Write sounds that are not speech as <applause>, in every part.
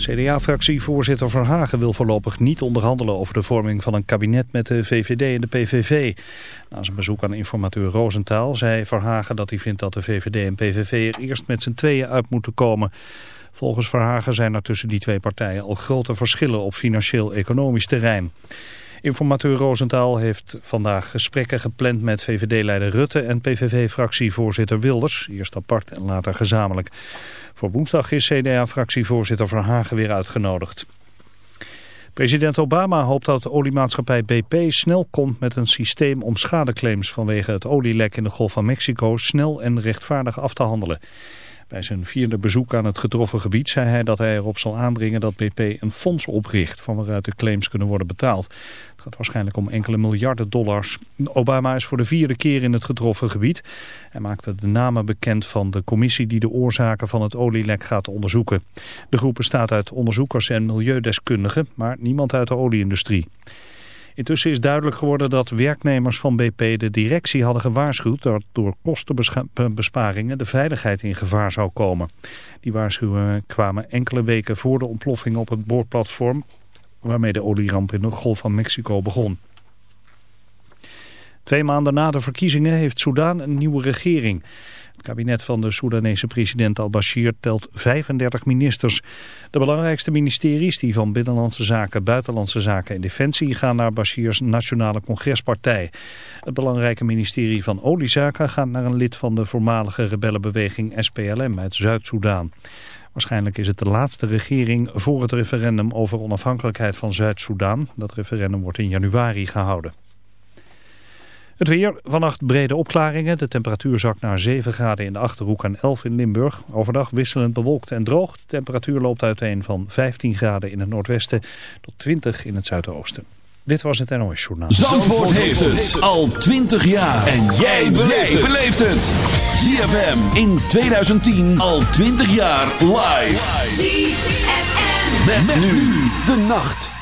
CDA-fractievoorzitter Verhagen wil voorlopig niet onderhandelen over de vorming van een kabinet met de VVD en de PVV. Na zijn bezoek aan informateur Roosentaal zei Verhagen dat hij vindt dat de VVD en PVV er eerst met z'n tweeën uit moeten komen. Volgens Verhagen zijn er tussen die twee partijen al grote verschillen op financieel-economisch terrein. Informateur Roosentaal heeft vandaag gesprekken gepland met VVD-leider Rutte en PVV-fractievoorzitter Wilders, eerst apart en later gezamenlijk. Voor woensdag is CDA-fractievoorzitter Verhagen weer uitgenodigd. President Obama hoopt dat de oliemaatschappij BP snel komt met een systeem om schadeclaims vanwege het olielek in de Golf van Mexico snel en rechtvaardig af te handelen. Bij zijn vierde bezoek aan het getroffen gebied zei hij dat hij erop zal aandringen dat BP een fonds opricht van waaruit de claims kunnen worden betaald. Het gaat waarschijnlijk om enkele miljarden dollars. Obama is voor de vierde keer in het getroffen gebied. Hij maakte de namen bekend van de commissie die de oorzaken van het olielek gaat onderzoeken. De groep bestaat uit onderzoekers en milieudeskundigen, maar niemand uit de olieindustrie. Intussen is duidelijk geworden dat werknemers van BP de directie hadden gewaarschuwd dat door kostenbesparingen de veiligheid in gevaar zou komen. Die waarschuwingen kwamen enkele weken voor de ontploffing op het boordplatform waarmee de olieramp in de Golf van Mexico begon. Twee maanden na de verkiezingen heeft Soudaan een nieuwe regering. Het kabinet van de Soedanese president al-Bashir telt 35 ministers. De belangrijkste ministeries, die van Binnenlandse Zaken, Buitenlandse Zaken en Defensie, gaan naar Bashirs Nationale Congrespartij. Het belangrijke ministerie van Oliezaken gaat naar een lid van de voormalige rebellenbeweging SPLM uit Zuid-Soedan. Waarschijnlijk is het de laatste regering voor het referendum over onafhankelijkheid van Zuid-Soedan. Dat referendum wordt in januari gehouden. Het weer, vannacht brede opklaringen. De temperatuur zakt naar 7 graden in de Achterhoek en 11 in Limburg. Overdag wisselend bewolkt en droog. De temperatuur loopt uiteen van 15 graden in het noordwesten tot 20 in het zuidoosten. Dit was het NOS Journaal. Zandvoort, heeft het al 20 jaar. En jij beleeft het. ZFM in 2010 al 20 jaar live. ZFM. met nu de nacht.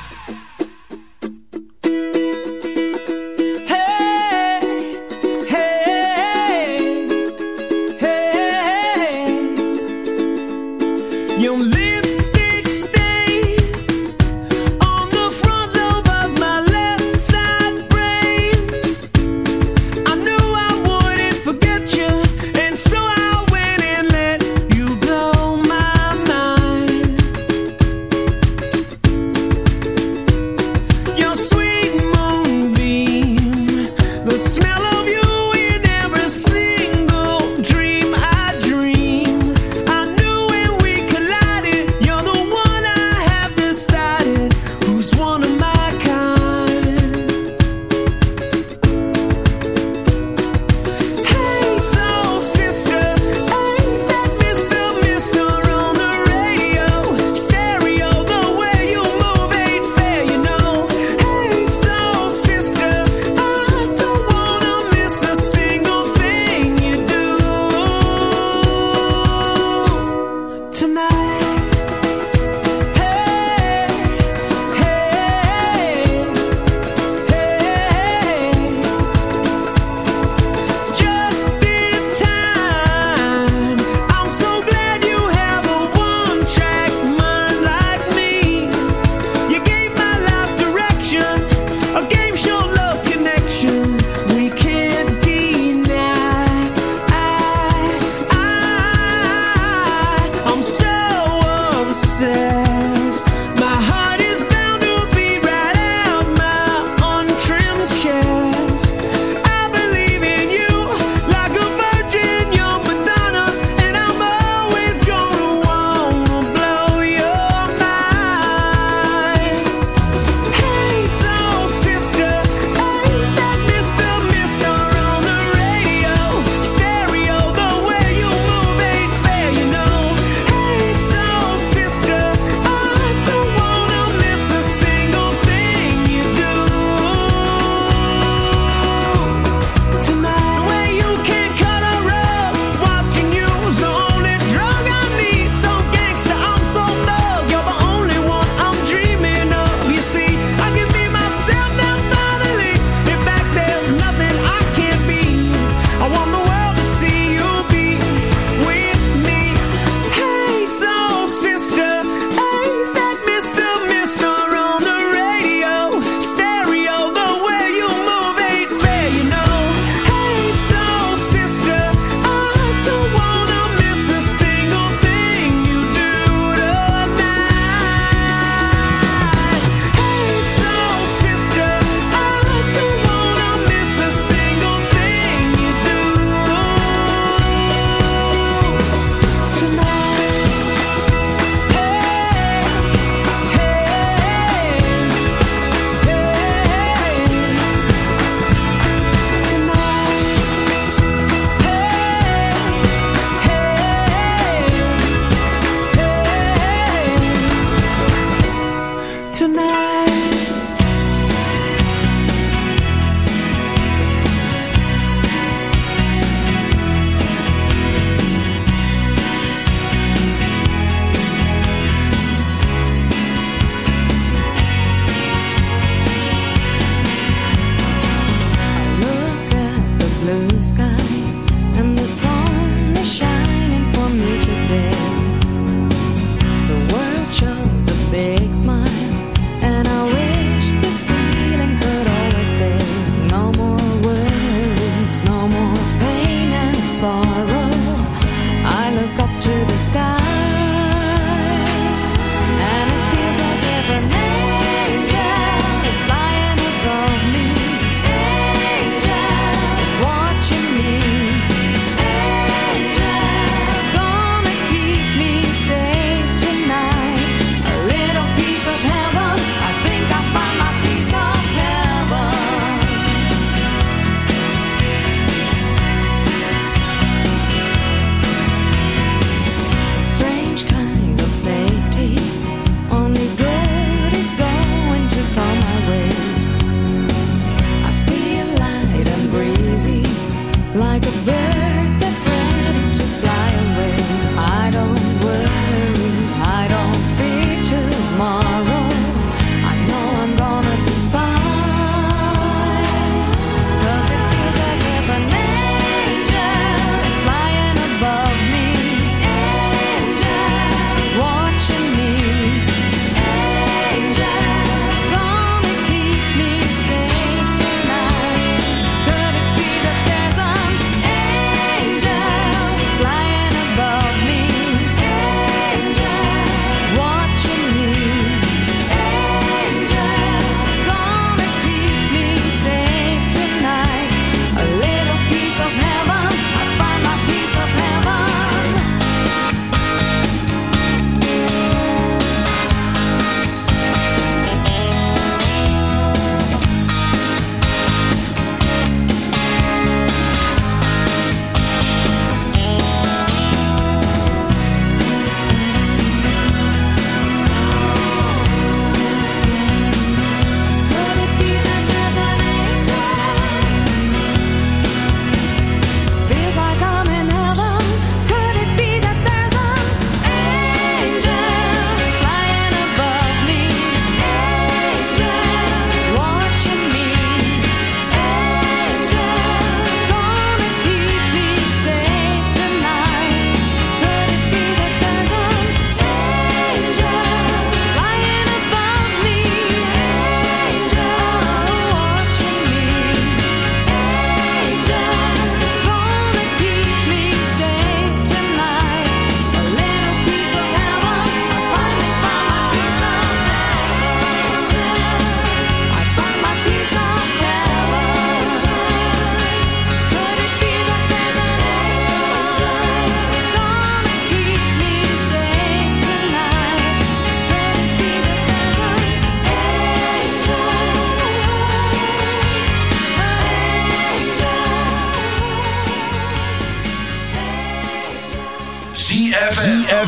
tonight.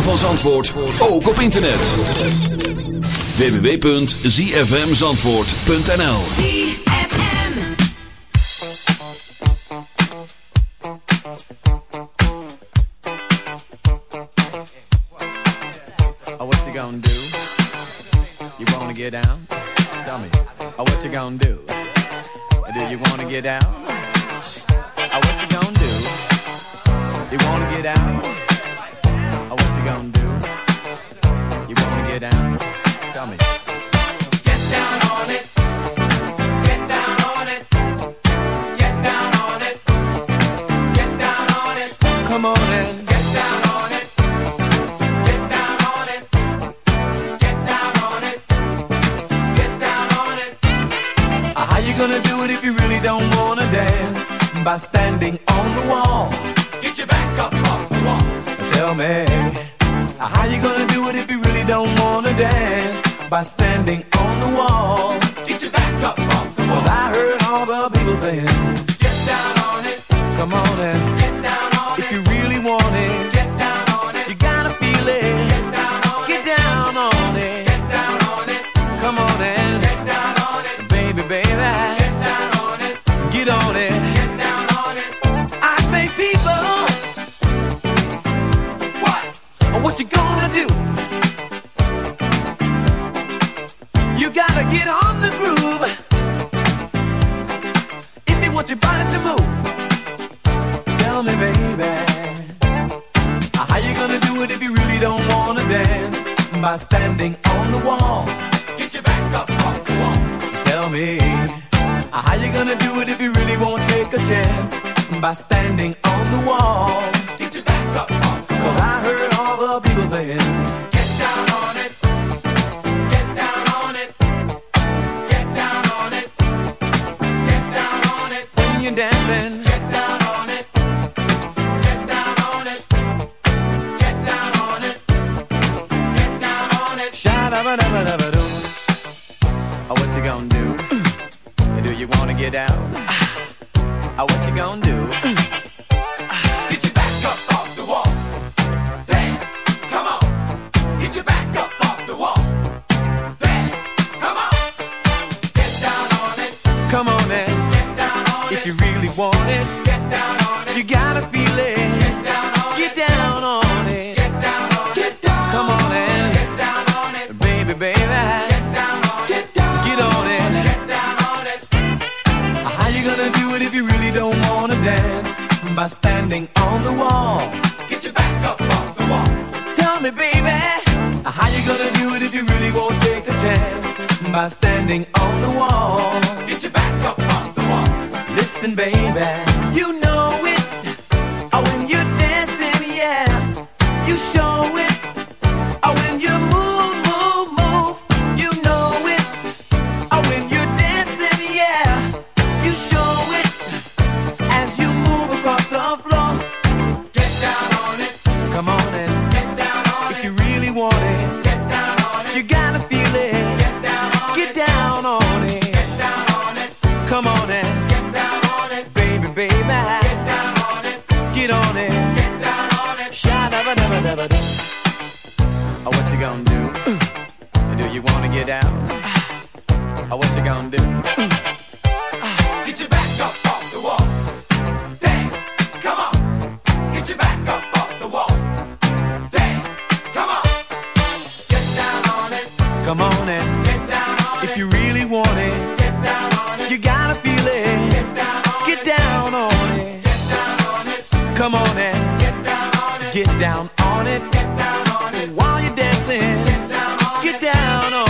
ritme van Zandvoort, ook op internet. www.zfmzandvoort.nl ZFM. Oh, what you gonna do? You wanna get down? Tell me. Oh, what you gonna do? Do you wanna get down? Oh, what you gonna do? You wanna get down? You gonna do? You wanna get down? Tell me. Get down on it. Get down on it. Get down on it. Get down on it. Come on get down on it. Get down on it. Get down on it. Get down on it. Uh, How you gonna do it if you really don't wanna dance? By standing on the wall. Get your back up off the wall. Tell me. How you gonna do it if you really don't wanna dance? By standing By standing on the wall. Get your back up off the wall. Cause I heard all the people saying, Get down on it. Get down on it. Get down on it. Get down on it. When you're dancing. Get down on it. Get down on it. Get down on it. Get down on it. Sha-da-ba-da-ba-da-ba-doo. Oh, what you gonna do? <clears throat> Do you wanna get down? Oh, what you gonna do? By standing on the wall. Get your back up off the wall. Listen, baby, Get down on it. Get down on it. While you're dancing. Get down on, get down on it.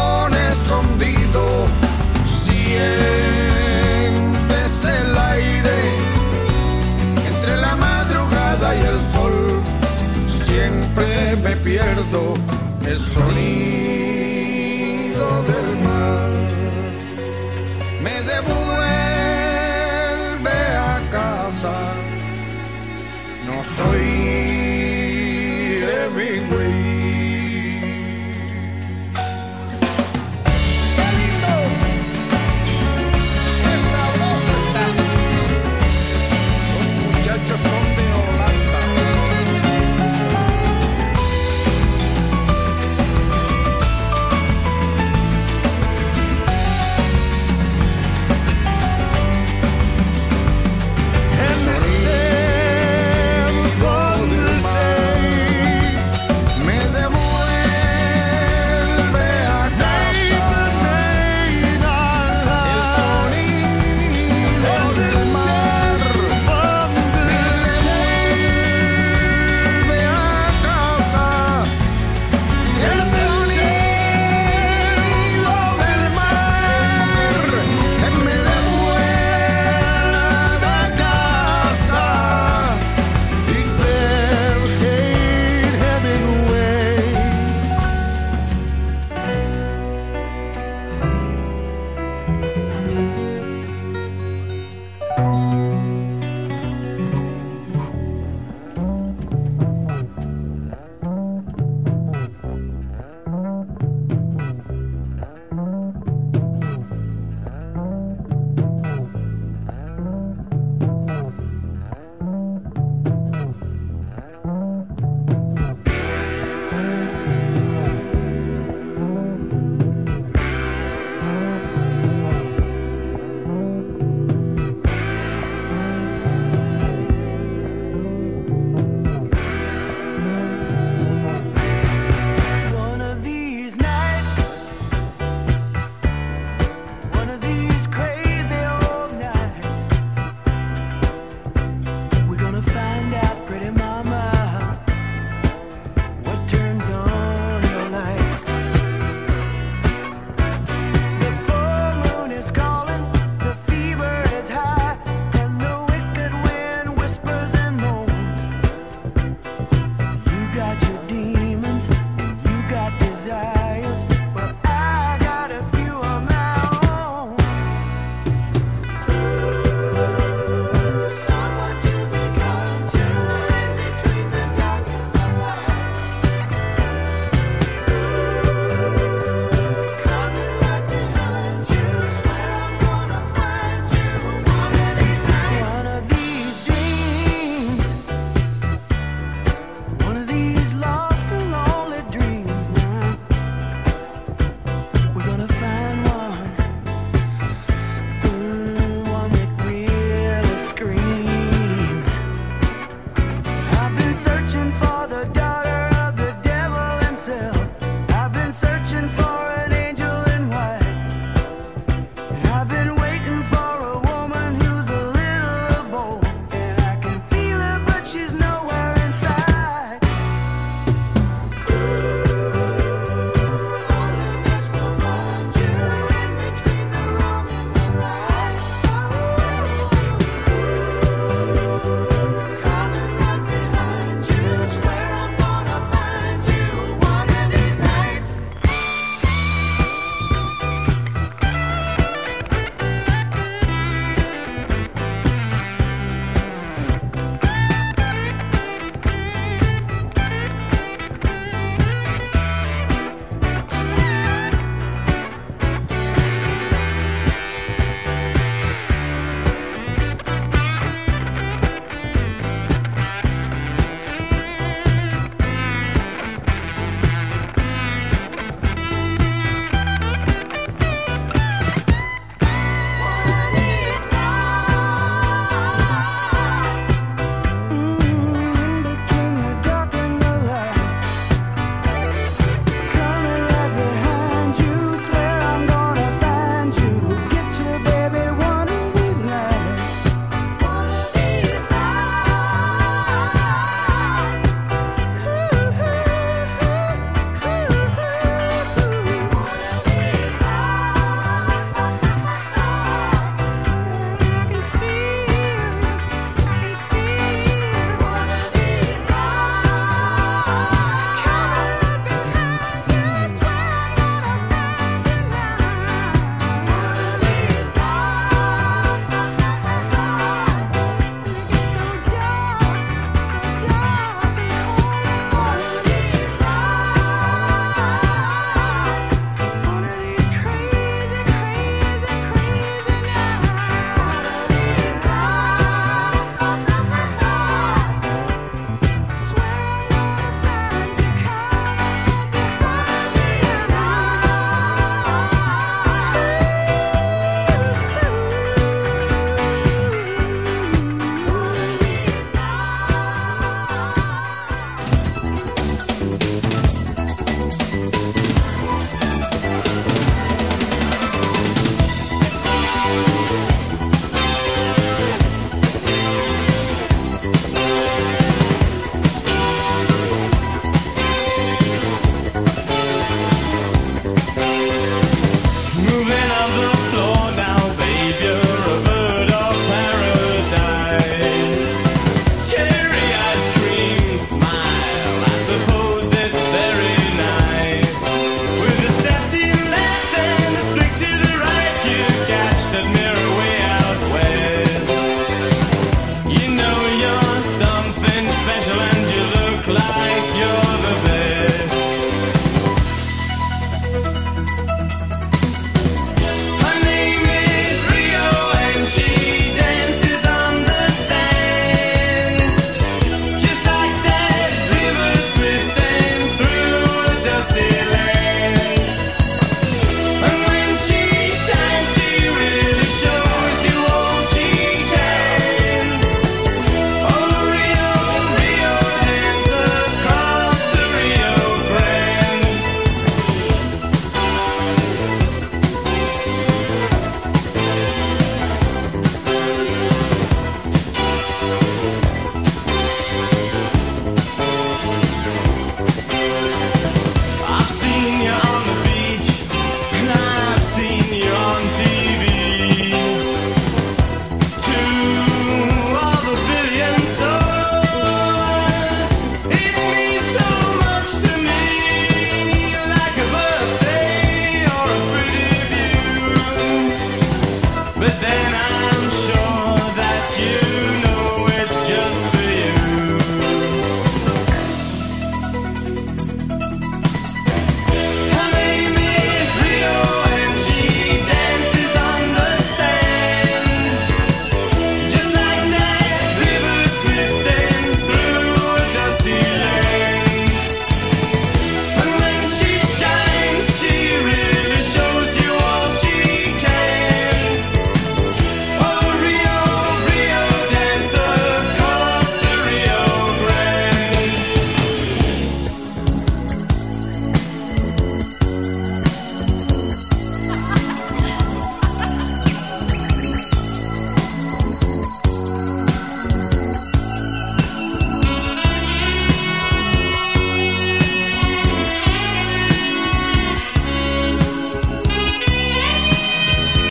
pierdo el sonido del mar. Me devuelve a casa. No soy de mi Hemingway.